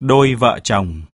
Đôi vợ chồng.